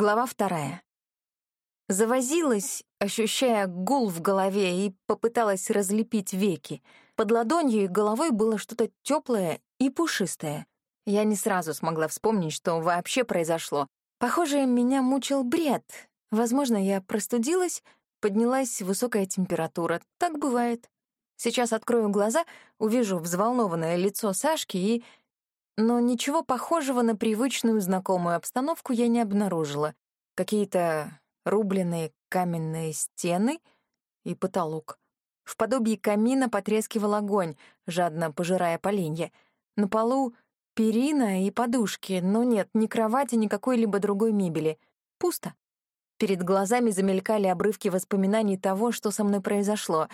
Глава вторая. Завозилась, ощущая гул в голове, и попыталась разлепить веки. Под ладонью и головой было что-то теплое и пушистое. Я не сразу смогла вспомнить, что вообще произошло. Похоже, меня мучил бред. Возможно, я простудилась, поднялась высокая температура. Так бывает. Сейчас открою глаза, увижу взволнованное лицо Сашки и... Но ничего похожего на привычную знакомую обстановку я не обнаружила. Какие-то рубленные каменные стены и потолок. В подобии камина потрескивал огонь, жадно пожирая поленья. На полу перина и подушки, но нет ни кровати, ни какой-либо другой мебели. Пусто. Перед глазами замелькали обрывки воспоминаний того, что со мной произошло.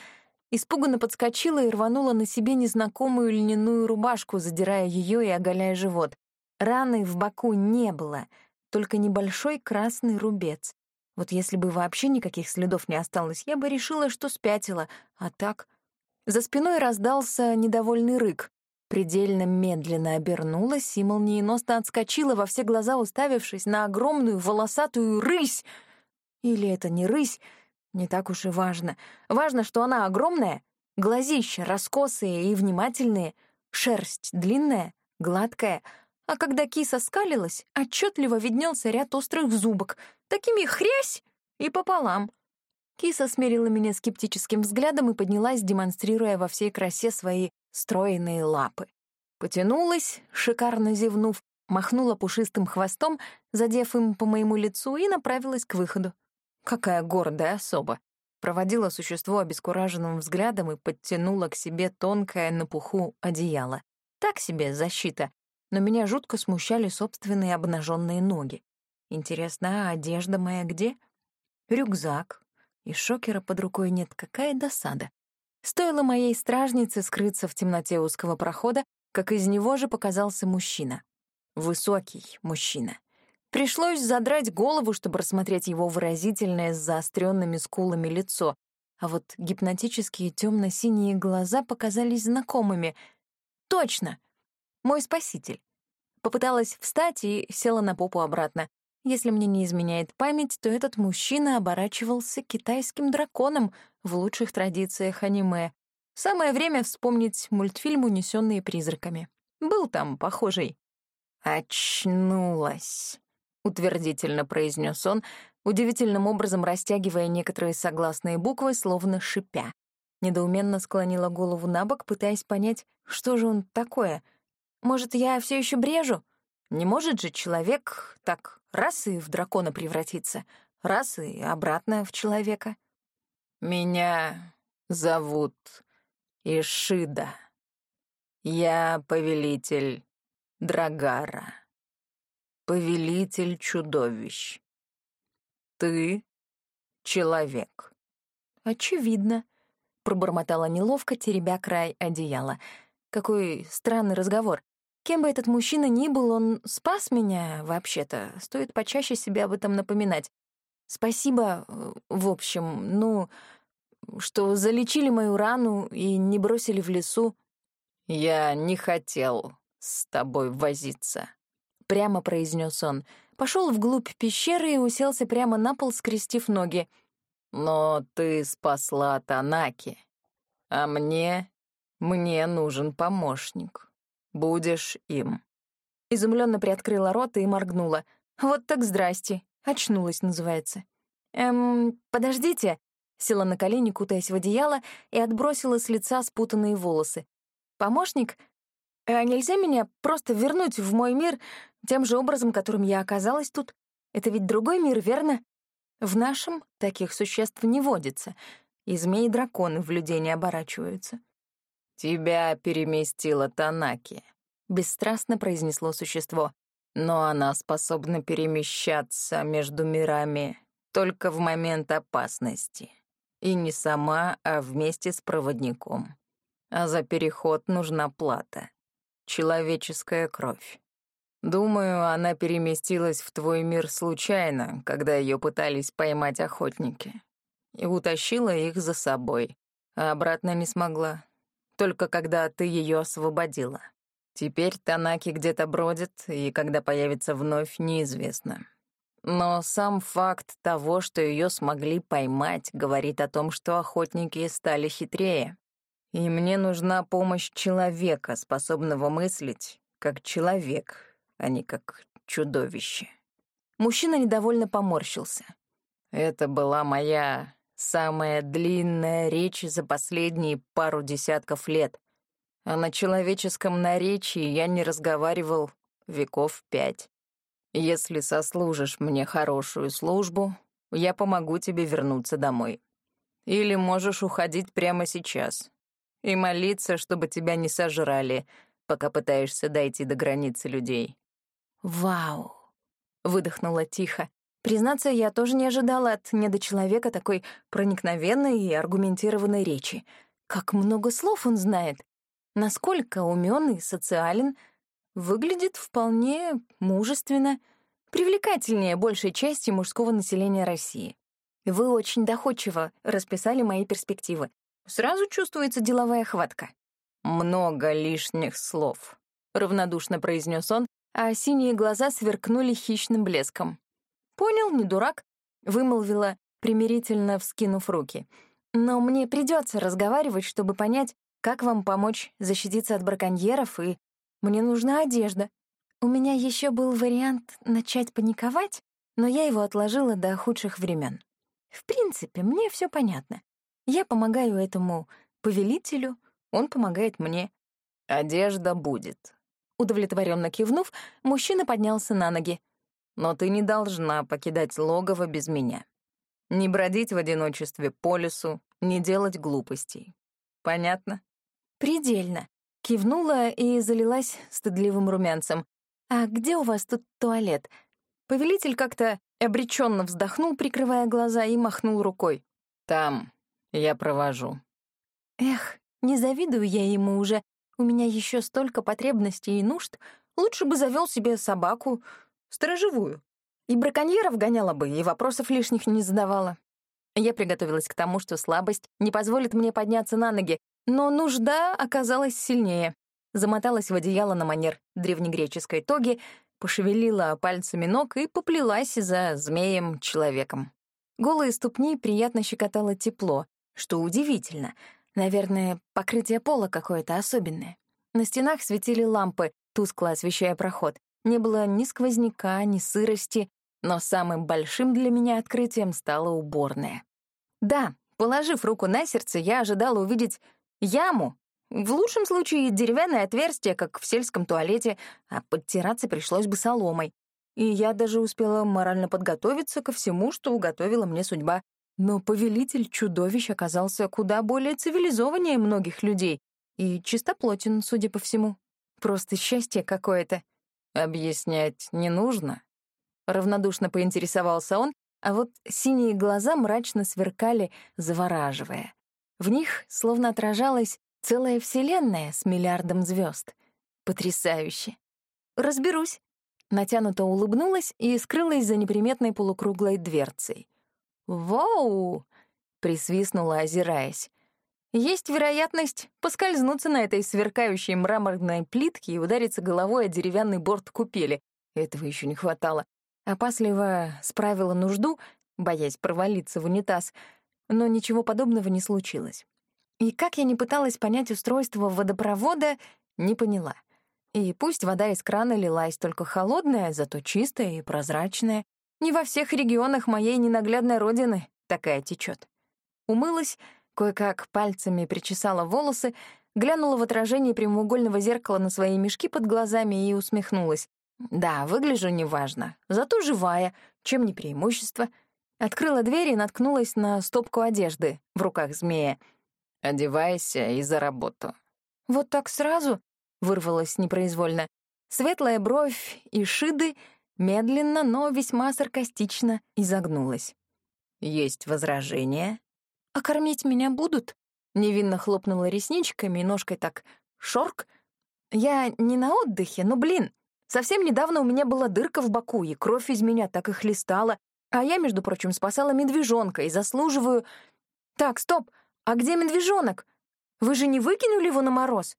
Испуганно подскочила и рванула на себе незнакомую льняную рубашку, задирая ее и оголяя живот. Раны в боку не было, только небольшой красный рубец. Вот если бы вообще никаких следов не осталось, я бы решила, что спятила, а так... За спиной раздался недовольный рык. Предельно медленно обернулась и молниеносно отскочила во все глаза, уставившись на огромную волосатую рысь. Или это не рысь, не так уж и важно. Важно, что она огромная, глазища раскосые и внимательные, шерсть длинная, гладкая — а когда киса скалилась, отчетливо виднелся ряд острых зубок, такими хрясь и пополам. Киса смерила меня скептическим взглядом и поднялась, демонстрируя во всей красе свои стройные лапы. Потянулась, шикарно зевнув, махнула пушистым хвостом, задев им по моему лицу, и направилась к выходу. Какая гордая особа! Проводила существо обескураженным взглядом и подтянула к себе тонкое на пуху одеяло. Так себе защита, но меня жутко смущали собственные обнаженные ноги. Интересно, а одежда моя где? Рюкзак. И шокера под рукой нет, какая досада. Стоило моей стражнице скрыться в темноте узкого прохода, как из него же показался мужчина. Высокий мужчина. Пришлось задрать голову, чтобы рассмотреть его выразительное с заостренными скулами лицо, а вот гипнотические темно-синие глаза показались знакомыми. Точно! Мой спаситель. Попыталась встать и села на попу обратно. Если мне не изменяет память, то этот мужчина оборачивался китайским драконом в лучших традициях аниме. Самое время вспомнить мультфильм «Унесённые призраками». Был там похожий. «Очнулась», — утвердительно произнес он, удивительным образом растягивая некоторые согласные буквы, словно шипя. Недоуменно склонила голову на бок, пытаясь понять, что же он такое — может, я все еще брежу? Не может же человек так раз и в дракона превратиться, раз и обратно в человека. Меня зовут Ишида. Я повелитель Драгара, повелитель чудовищ. Ты — человек. Очевидно, пробормотала неловко, теребя край одеяла. Какой странный разговор. Кем бы этот мужчина ни был, он спас меня, вообще-то. Стоит почаще себе об этом напоминать. Спасибо, э, в общем, ну, что залечили мою рану и не бросили в лесу. «Я не хотел с тобой возиться», — прямо произнес он. Пошел вглубь пещеры и уселся прямо на пол, скрестив ноги. «Но ты спасла Танаки, а мне... мне нужен помощник». Будешь им». Изумленно приоткрыла рот и моргнула. «Вот так здрасте. Очнулась, называется». «Эм, подождите». Села на колени, кутаясь в одеяло, и отбросила с лица спутанные волосы. «Помощник? А нельзя меня просто вернуть в мой мир тем же образом, которым я оказалась тут? Это ведь другой мир, верно? В нашем таких существ не водится, и змеи-драконы в людей не оборачиваются. «Тебя переместила Танаки», — бесстрастно произнесло существо. «Но она способна перемещаться между мирами только в момент опасности. И не сама, а вместе с проводником. А за переход нужна плата. Человеческая кровь. Думаю, она переместилась в твой мир случайно, когда ее пытались поймать охотники. И утащила их за собой, а обратно не смогла только когда ты ее освободила. Теперь Танаки где-то бродит, и когда появится вновь, неизвестно. Но сам факт того, что ее смогли поймать, говорит о том, что охотники стали хитрее. И мне нужна помощь человека, способного мыслить как человек, а не как чудовище. Мужчина недовольно поморщился. Это была моя самая длинная речь за последние пару десятков лет. А на человеческом наречии я не разговаривал веков пять. Если сослужишь мне хорошую службу, я помогу тебе вернуться домой. Или можешь уходить прямо сейчас и молиться, чтобы тебя не сожрали, пока пытаешься дойти до границы людей. «Вау!» — выдохнула тихо. Признаться, я тоже не ожидала от недочеловека такой проникновенной и аргументированной речи. Как много слов он знает. Насколько умен и социален — Выглядит вполне мужественно, привлекательнее большей части мужского населения России. Вы очень доходчиво расписали мои перспективы. Сразу чувствуется деловая хватка. «Много лишних слов», — равнодушно произнес он, а синие глаза сверкнули хищным блеском. «Понял, не дурак», — вымолвила, примирительно вскинув руки. «Но мне придется разговаривать, чтобы понять, как вам помочь защититься от браконьеров и мне нужна одежда. У меня еще был вариант начать паниковать, но я его отложила до худших времен. В принципе, мне все понятно. Я помогаю этому повелителю, он помогает мне. Одежда будет. Удовлетворенно кивнув, мужчина поднялся на ноги. Но ты не должна покидать логово без меня. Не бродить в одиночестве по лесу, не делать глупостей. Понятно? Предельно. Кивнула и залилась стыдливым румянцем. «А где у вас тут туалет?» Повелитель как-то обреченно вздохнул, прикрывая глаза, и махнул рукой. «Там. Я провожу». Эх, не завидую я ему уже. У меня еще столько потребностей и нужд. Лучше бы завел себе собаку, сторожевую. И браконьеров гоняла бы, и вопросов лишних не задавала. Я приготовилась к тому, что слабость не позволит мне подняться на ноги, но нужда оказалась сильнее. Замоталась в одеяло на манер древнегреческой тоги, пошевелила пальцами ног и поплелась за змеем-человеком. Голые ступни приятно щекотало тепло, что удивительно. Наверное, покрытие пола какое-то особенное. На стенах светили лампы, тускло освещая проход. Не было ни сквозняка, ни сырости, но самым большим для меня открытием стала уборная. Да, положив руку на сердце, я ожидала увидеть Яму. В лучшем случае деревянное отверстие, как в сельском туалете, а подтираться пришлось бы соломой. И я даже успела морально подготовиться ко всему, что уготовила мне судьба. Но повелитель чудовищ оказался куда более цивилизованнее многих людей и чистоплотен, судя по всему. Просто счастье какое-то. «Объяснять не нужно?» Равнодушно поинтересовался он, а вот синие глаза мрачно сверкали, завораживая. В них словно отражалась целая вселенная с миллиардом звезд. Потрясающе. Разберусь. Натянуто улыбнулась и скрылась за неприметной полукруглой дверцей. «Вау!» — присвистнула, озираясь. «Есть вероятность поскользнуться на этой сверкающей мраморной плитке и удариться головой о деревянный борт купели. Этого еще не хватало. Опасливо справила нужду, боясь провалиться в унитаз, но ничего подобного не случилось. И как я не пыталась понять устройство водопровода, не поняла. И пусть вода из крана лилась только холодная, зато чистая и прозрачная. Не во всех регионах моей ненаглядной родины такая течет. Умылась, кое-как пальцами причесала волосы, глянула в отражение прямоугольного зеркала на свои мешки под глазами и усмехнулась. Да, выгляжу неважно, зато живая, чем не преимущество — Открыла дверь и наткнулась на стопку одежды в руках змея. «Одевайся и за работу». «Вот так сразу?» — вырвалась непроизвольно. Светлая бровь и шиды медленно, но весьма саркастично изогнулась. «Есть возражения?» «А кормить меня будут?» Невинно хлопнула ресничками и ножкой так «шорк». «Я не на отдыхе, но, блин, совсем недавно у меня была дырка в боку, и кровь из меня так и хлестала, а я, между прочим, спасала медвежонка и заслуживаю... Так, стоп, а где медвежонок? Вы же не выкинули его на мороз?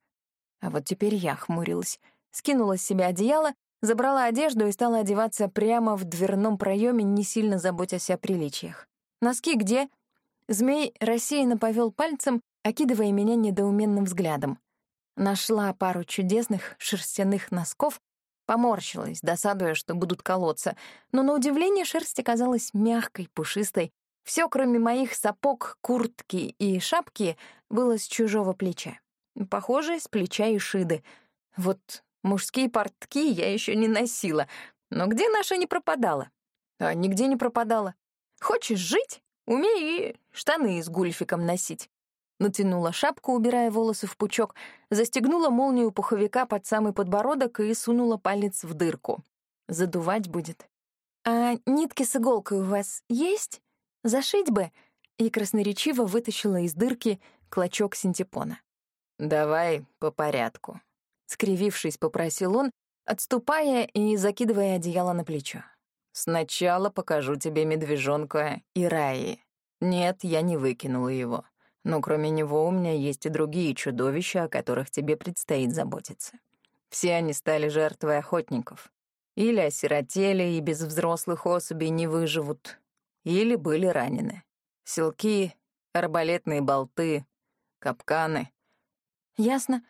А вот теперь я хмурилась, скинула с себя одеяло Забрала одежду и стала одеваться прямо в дверном проеме, не сильно заботясь о приличиях. «Носки где?» Змей рассеянно повел пальцем, окидывая меня недоуменным взглядом. Нашла пару чудесных шерстяных носков, поморщилась, досадуя, что будут колоться, но на удивление шерсть оказалась мягкой, пушистой. Все, кроме моих сапог, куртки и шапки, было с чужого плеча. Похоже, с плеча и шиды. Вот мужские портки я еще не носила, но где наша не пропадала? А нигде не пропадала. Хочешь жить? Умей и штаны с гульфиком носить. Натянула шапку, убирая волосы в пучок, застегнула молнию пуховика под самый подбородок и сунула палец в дырку. Задувать будет. «А нитки с иголкой у вас есть? Зашить бы?» И красноречиво вытащила из дырки клочок синтепона. «Давай по порядку», — скривившись, попросил он, отступая и закидывая одеяло на плечо. «Сначала покажу тебе медвежонка Ираи. Нет, я не выкинула его. Но кроме него у меня есть и другие чудовища, о которых тебе предстоит заботиться. Все они стали жертвой охотников. Или осиротели и без взрослых особей не выживут, или были ранены. Селки, арбалетные болты, капканы. Ясно.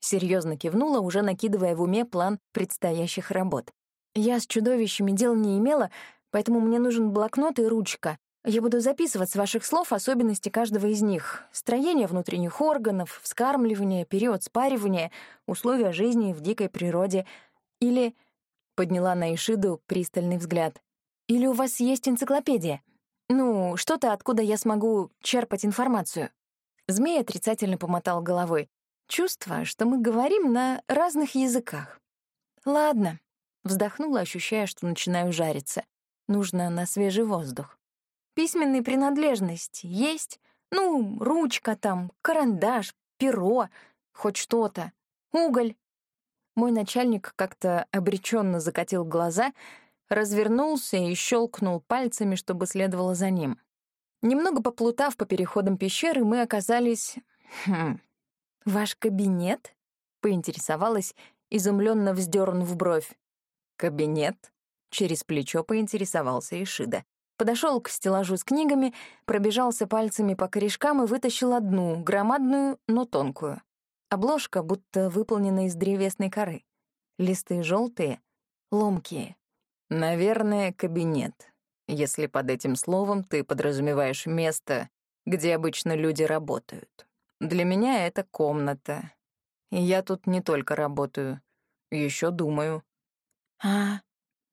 Серьезно кивнула, уже накидывая в уме план предстоящих работ. Я с чудовищами дел не имела, поэтому мне нужен блокнот и ручка. Я буду записывать с ваших слов особенности каждого из них. Строение внутренних органов, вскармливание, период спаривания, условия жизни в дикой природе. Или... Подняла на Ишиду пристальный взгляд. Или у вас есть энциклопедия? Ну, что-то, откуда я смогу черпать информацию. Змей отрицательно помотал головой. Чувство, что мы говорим на разных языках. Ладно. Вздохнула, ощущая, что начинаю жариться. Нужно на свежий воздух. Письменные принадлежности есть? Ну, ручка там, карандаш, перо, хоть что-то. Уголь. Мой начальник как-то обреченно закатил глаза, развернулся и щелкнул пальцами, чтобы следовало за ним. Немного поплутав по переходам пещеры, мы оказались... Хм... «Ваш кабинет?» — поинтересовалась, изумленно вздернув бровь. «Кабинет?» — через плечо поинтересовался Ишида. Подошел к стеллажу с книгами, пробежался пальцами по корешкам и вытащил одну, громадную, но тонкую. Обложка будто выполнена из древесной коры. Листы желтые, ломкие. «Наверное, кабинет, если под этим словом ты подразумеваешь место, где обычно люди работают. Для меня это комната. И я тут не только работаю, еще думаю». «А,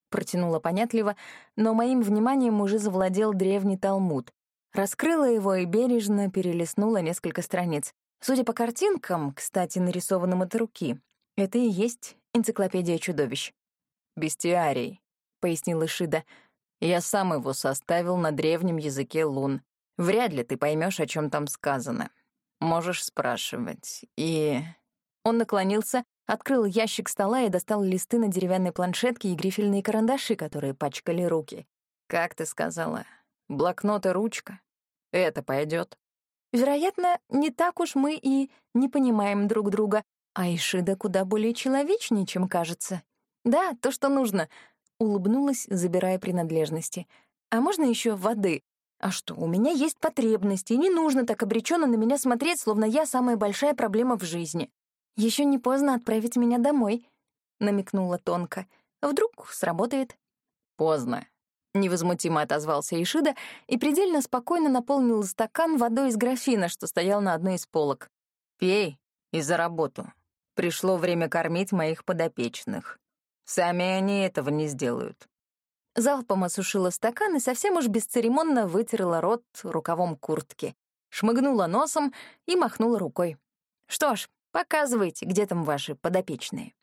протянула понятливо, но моим вниманием уже завладел древний Талмуд. Раскрыла его и бережно перелистнула несколько страниц. Судя по картинкам, кстати, нарисованным от руки, это и есть энциклопедия чудовищ. «Бестиарий», — пояснил Ишида. «Я сам его составил на древнем языке лун. Вряд ли ты поймешь, о чем там сказано. Можешь спрашивать. И...» Он наклонился, Открыл ящик стола и достал листы на деревянной планшетке и грифельные карандаши, которые пачкали руки. «Как ты сказала, блокнот и ручка? Это пойдет. Вероятно, не так уж мы и не понимаем друг друга, а Ишида куда более человечнее, чем кажется. Да, то, что нужно. Улыбнулась, забирая принадлежности. А можно еще воды? А что, у меня есть потребности, и не нужно так обреченно на меня смотреть, словно я самая большая проблема в жизни. Еще не поздно отправить меня домой», — намекнула тонко. «Вдруг сработает?» «Поздно», — невозмутимо отозвался Ишида и предельно спокойно наполнил стакан водой из графина, что стоял на одной из полок. «Пей и за работу. Пришло время кормить моих подопечных. Сами они этого не сделают». Залпом осушила стакан и совсем уж бесцеремонно вытерла рот рукавом куртки, шмыгнула носом и махнула рукой. «Что ж, Показывайте, где там ваши подопечные».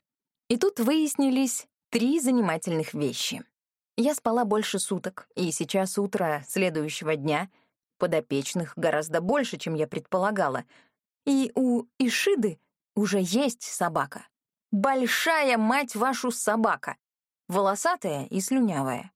И тут выяснились три занимательных вещи. Я спала больше суток, и сейчас утро следующего дня подопечных гораздо больше, чем я предполагала. И у Ишиды уже есть собака. Большая, мать вашу, собака. Волосатая и слюнявая.